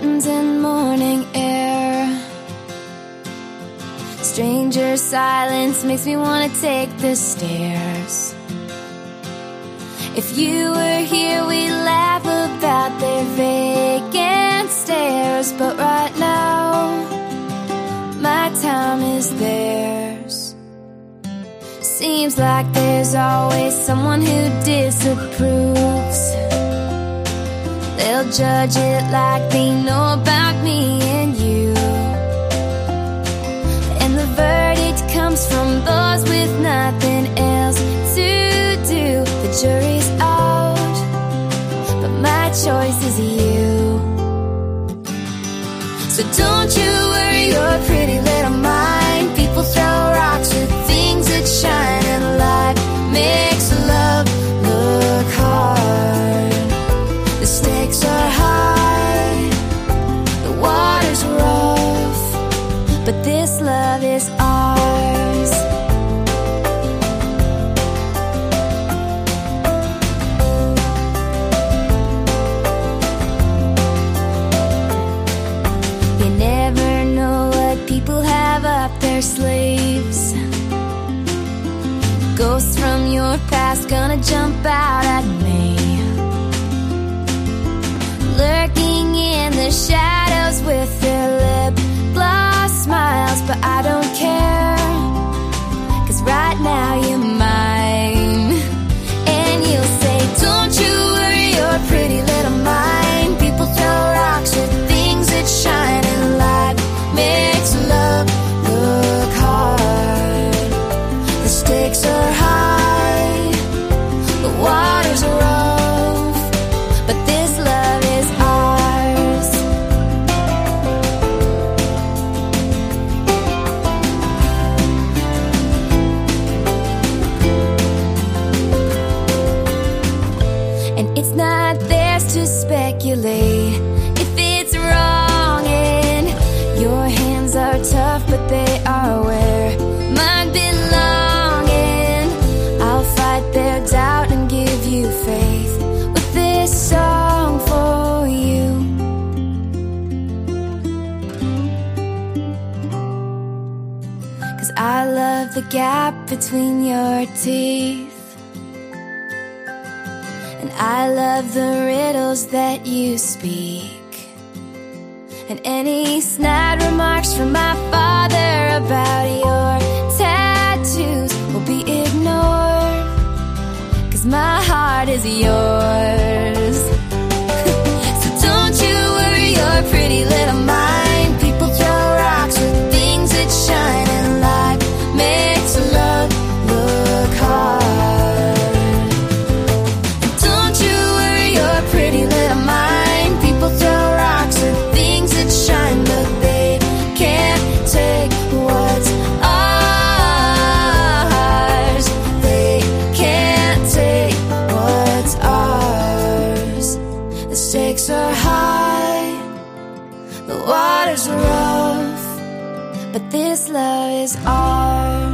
morning air. Stranger silence makes me want to take the stairs. If you were here, we'd laugh about their vacant stares. But right now, my time is theirs. Seems like there's always someone who disapproves. They'll judge it like they know Ghosts from your past gonna jump out at me. Lurking in the shadows with their lip gloss smiles, but I don't care. Cause right now you're speculate if it's wrong. And your hands are tough, but they are where mine belong. And I'll fight their doubt and give you faith with this song for you. Cause I love the gap between your teeth. I love the riddles that you speak. And any snide remarks from my father about your stakes are high, the water's are rough, but this love is ours.